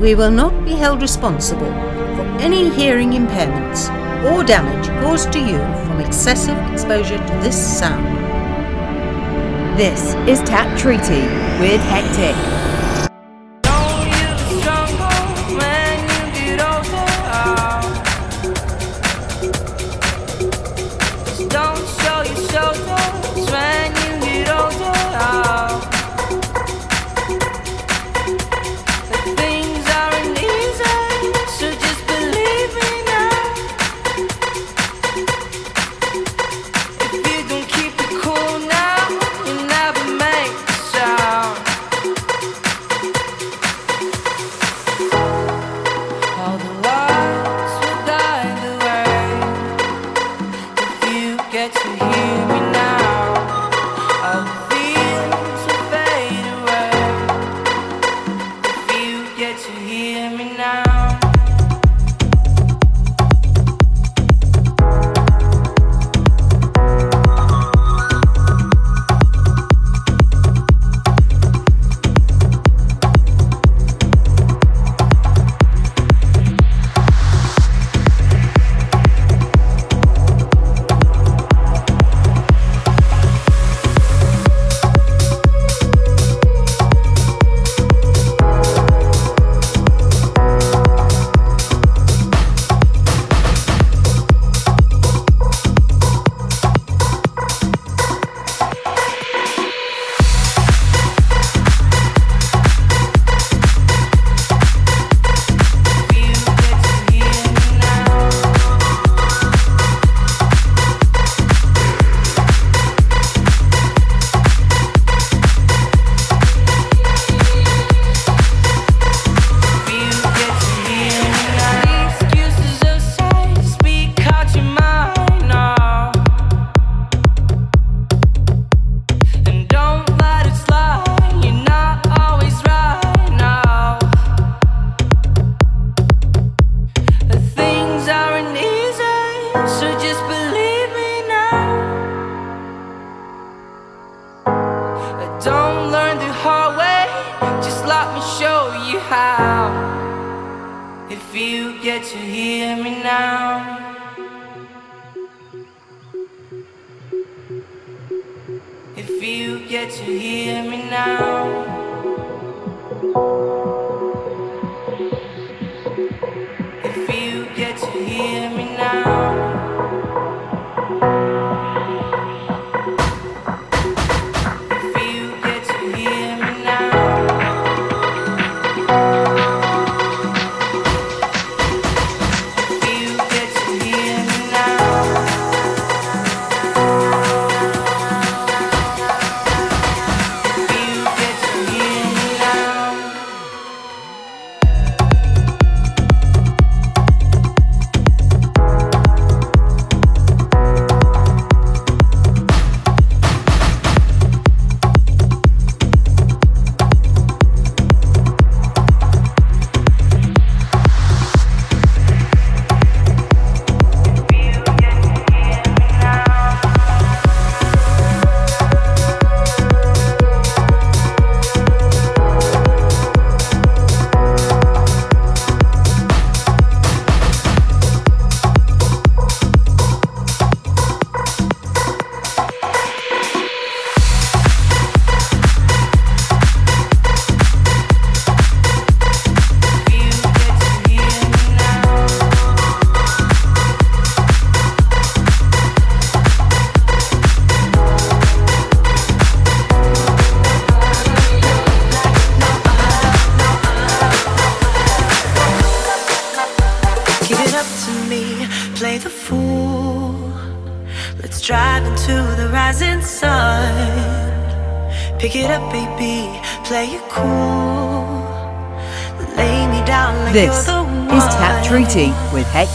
we will not be held responsible for any hearing impairments or damage caused to you from excessive exposure to this sound. This is Tap Treaty with Hectic.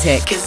With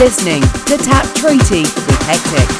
listening to Tap Treaty with Hectic.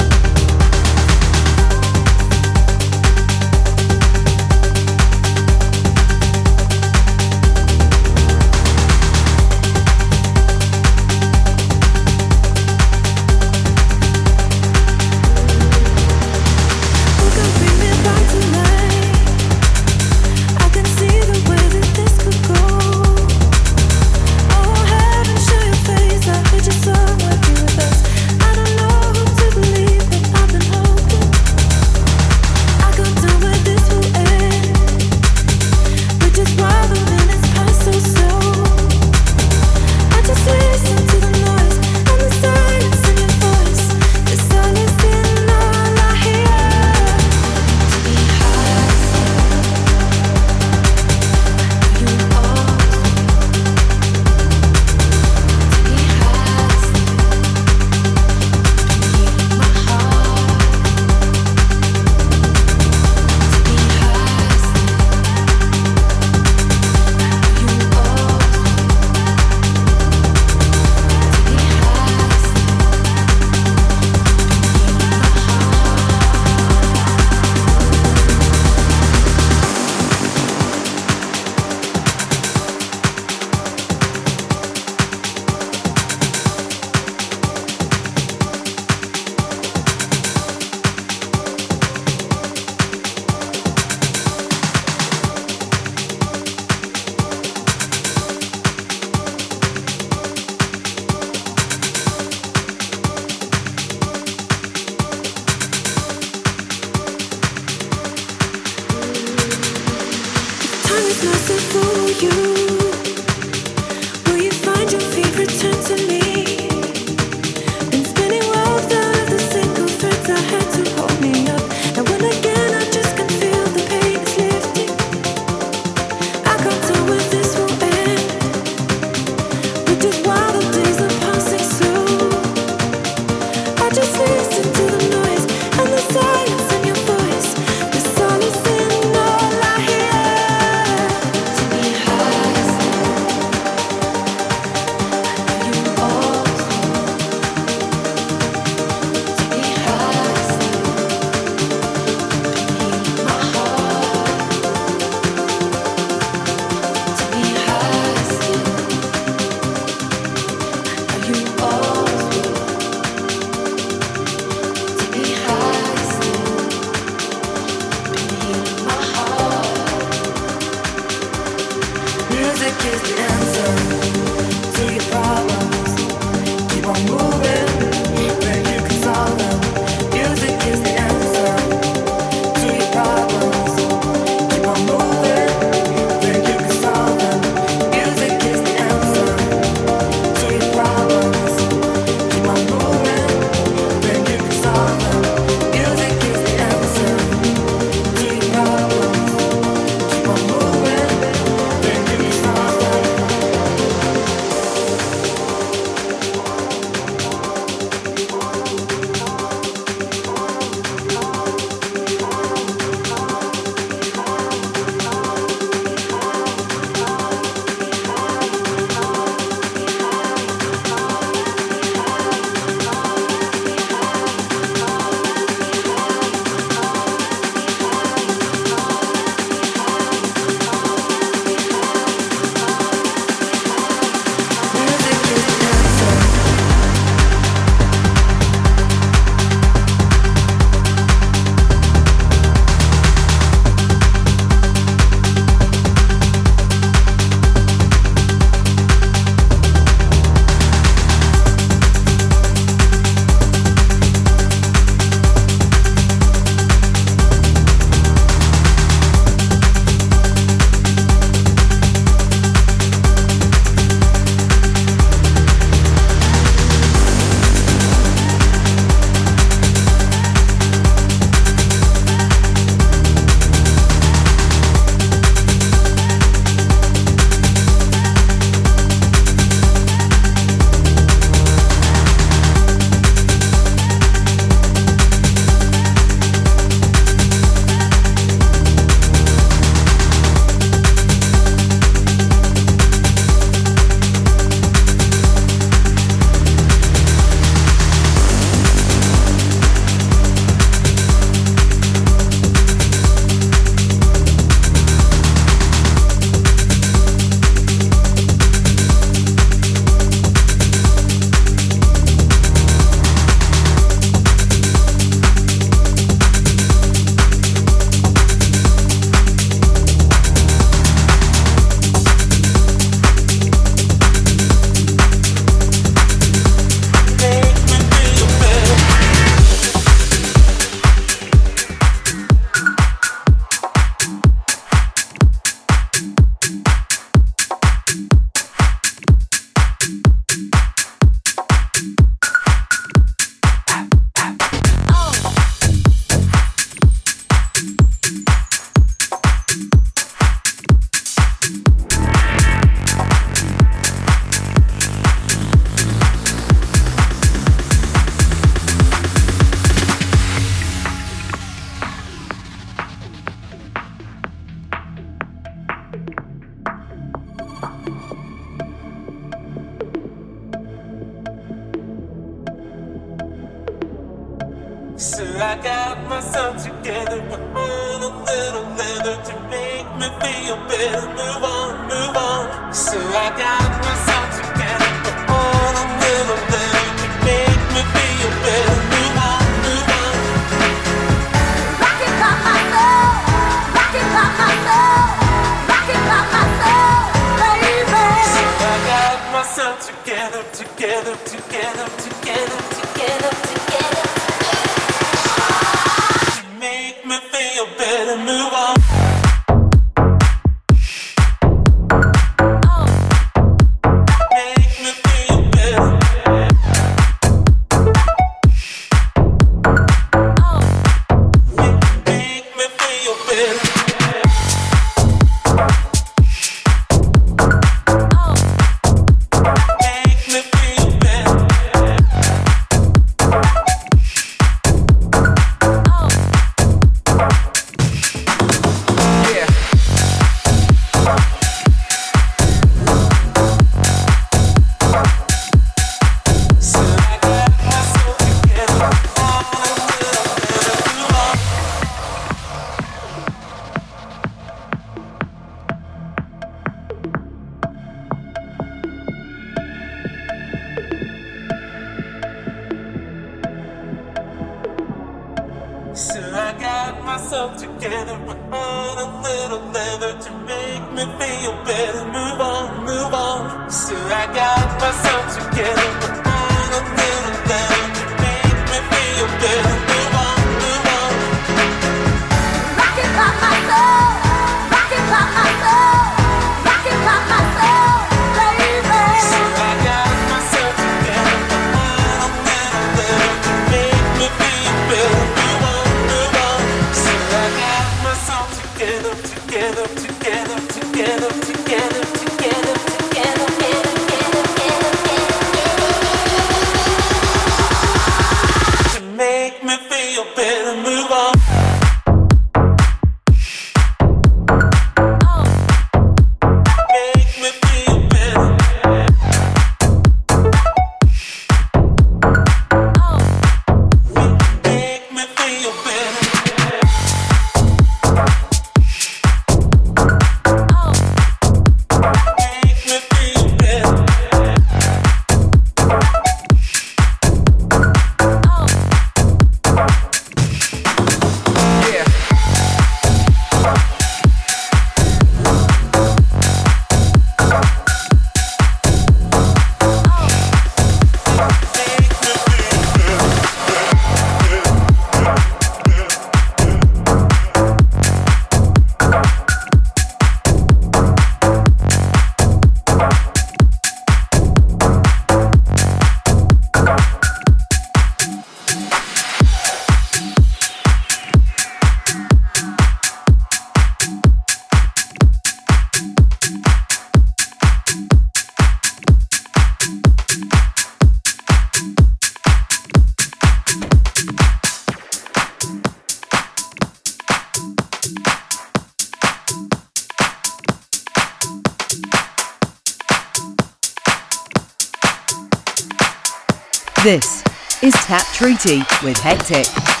This is Tap Treaty with Hectic.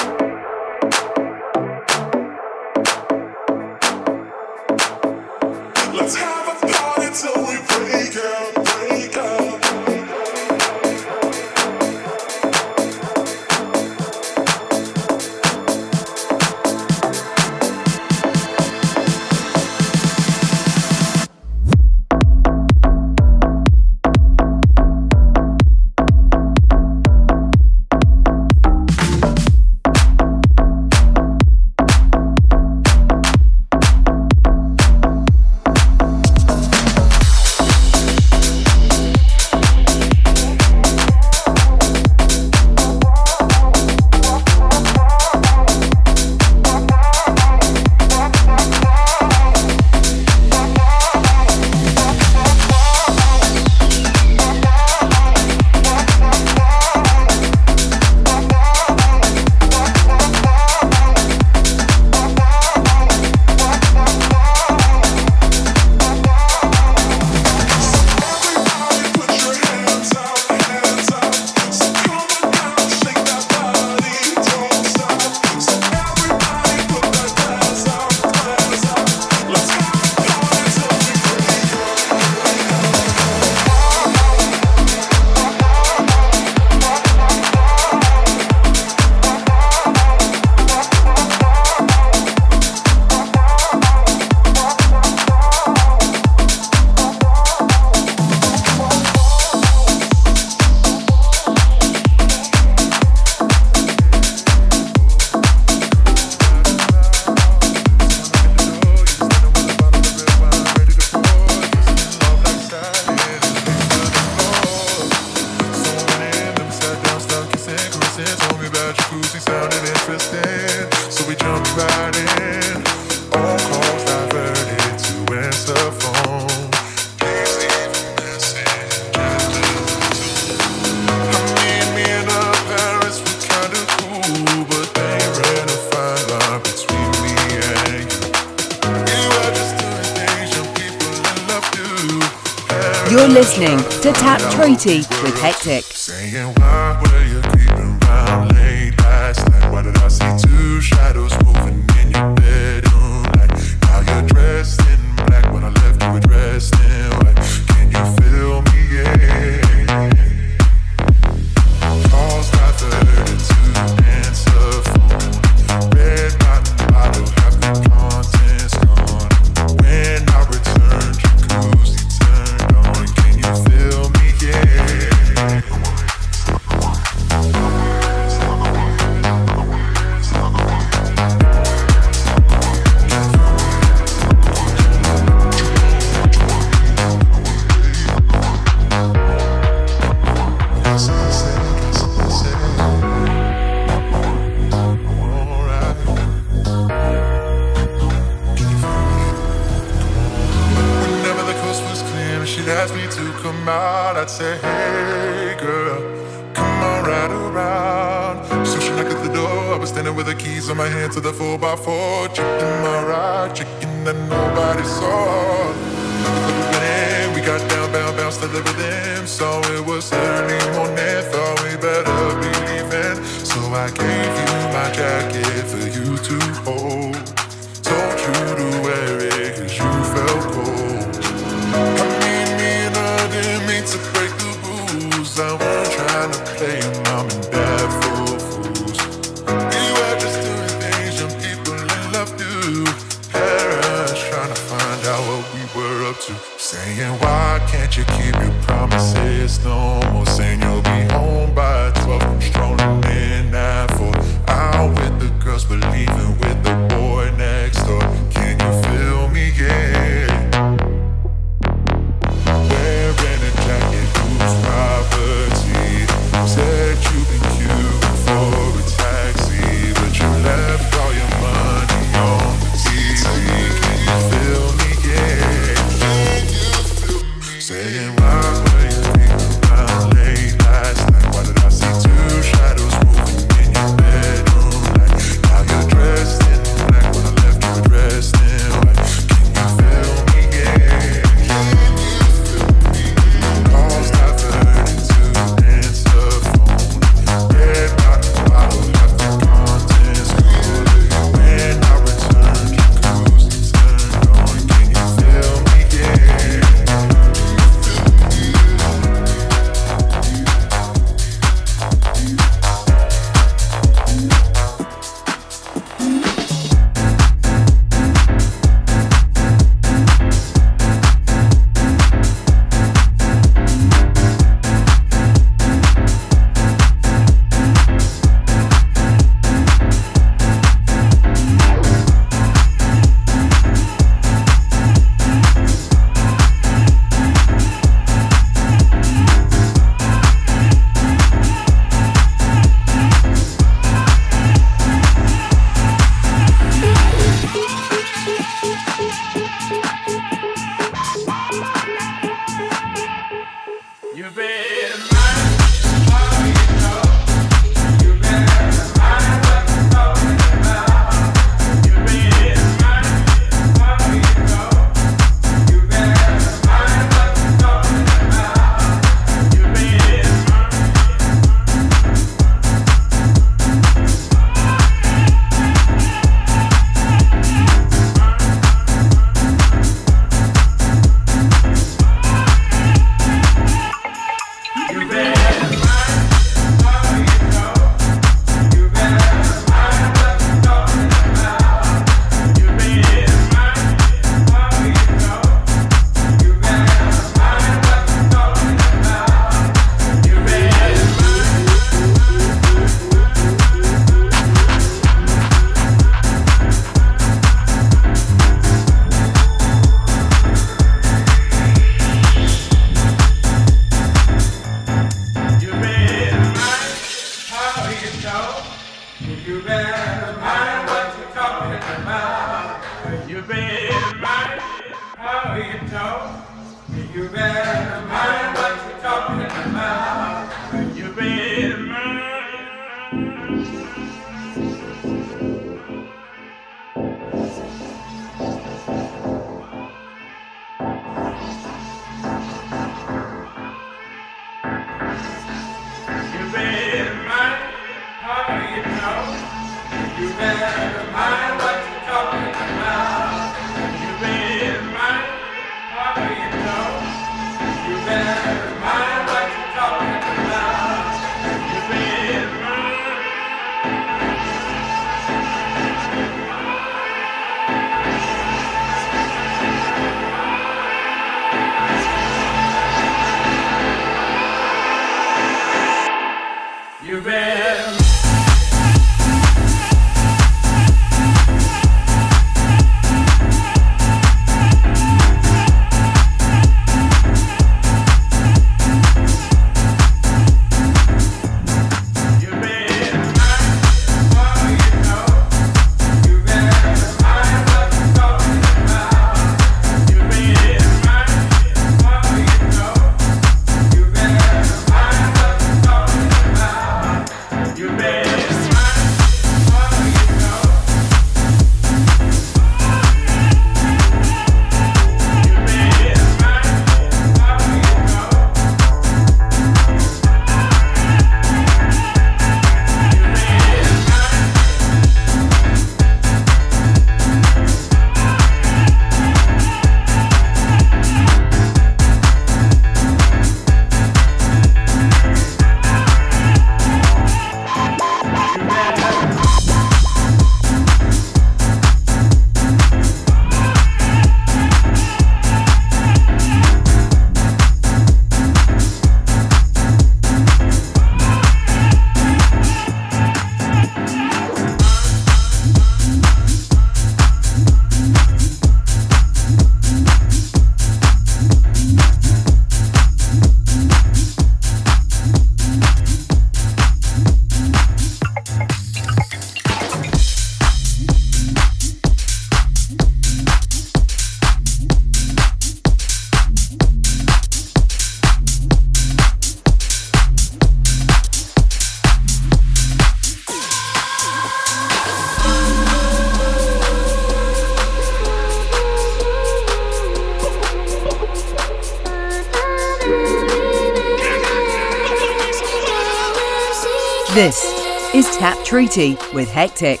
Treaty with Hectic.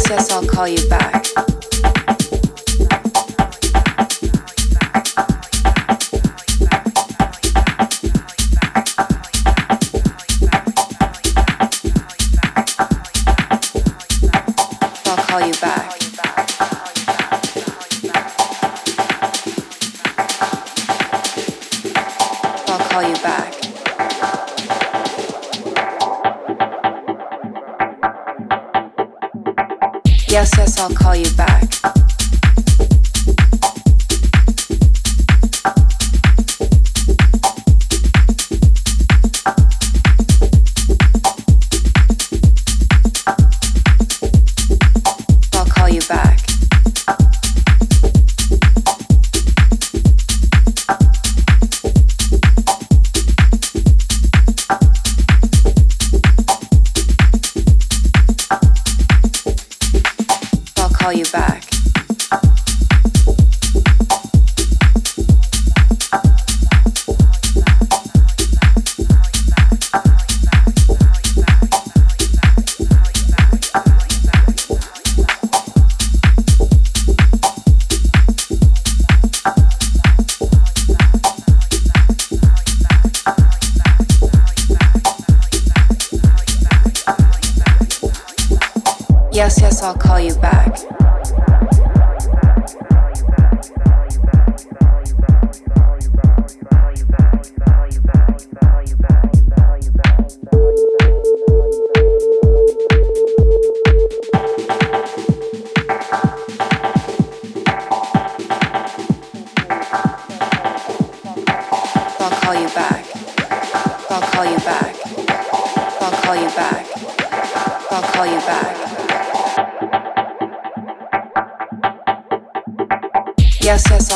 process, I'll call you back.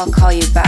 I'll call you back.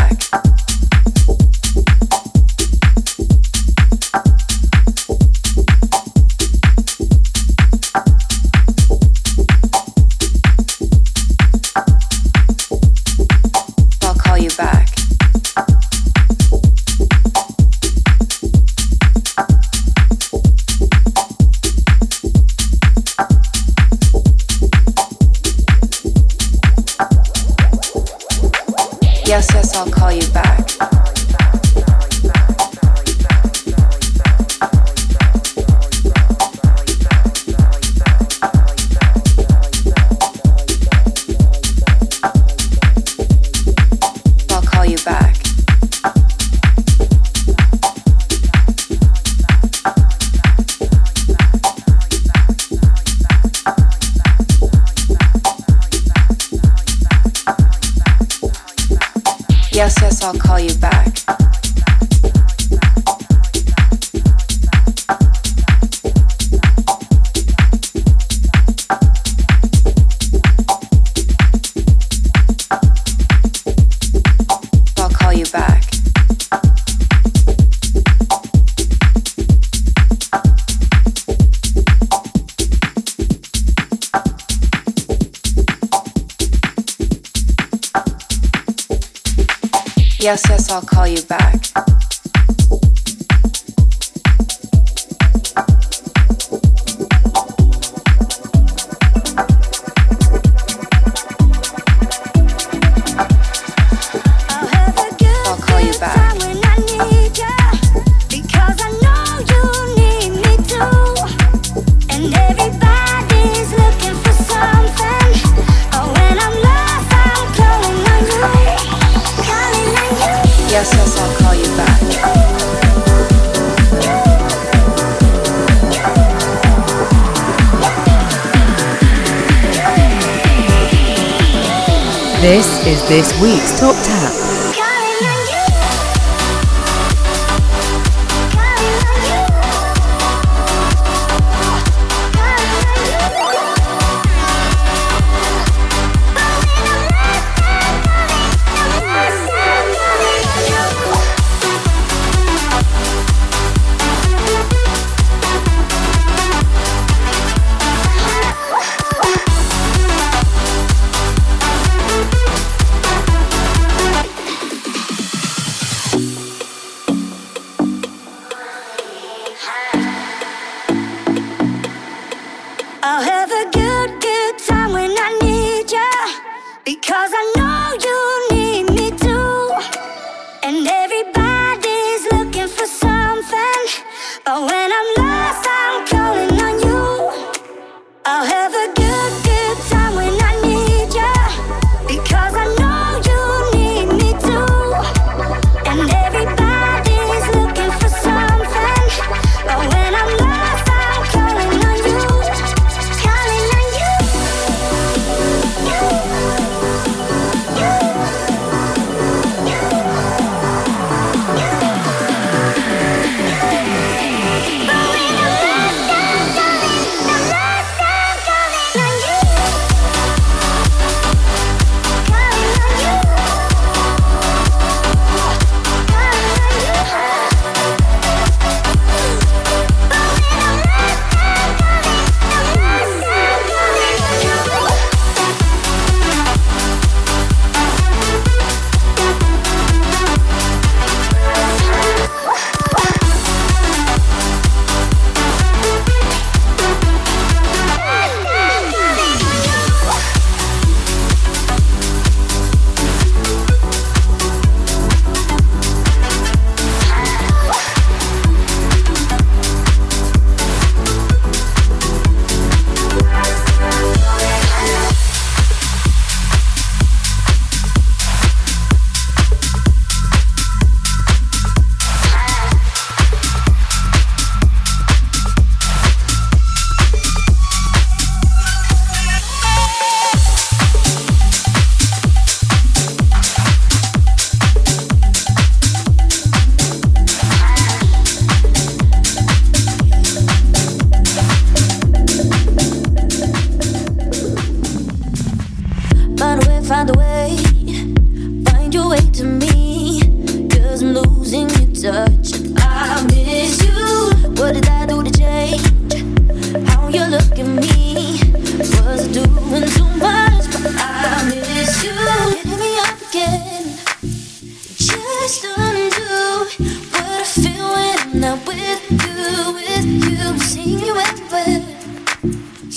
is this week's top 10.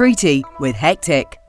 Treaty with Hectic.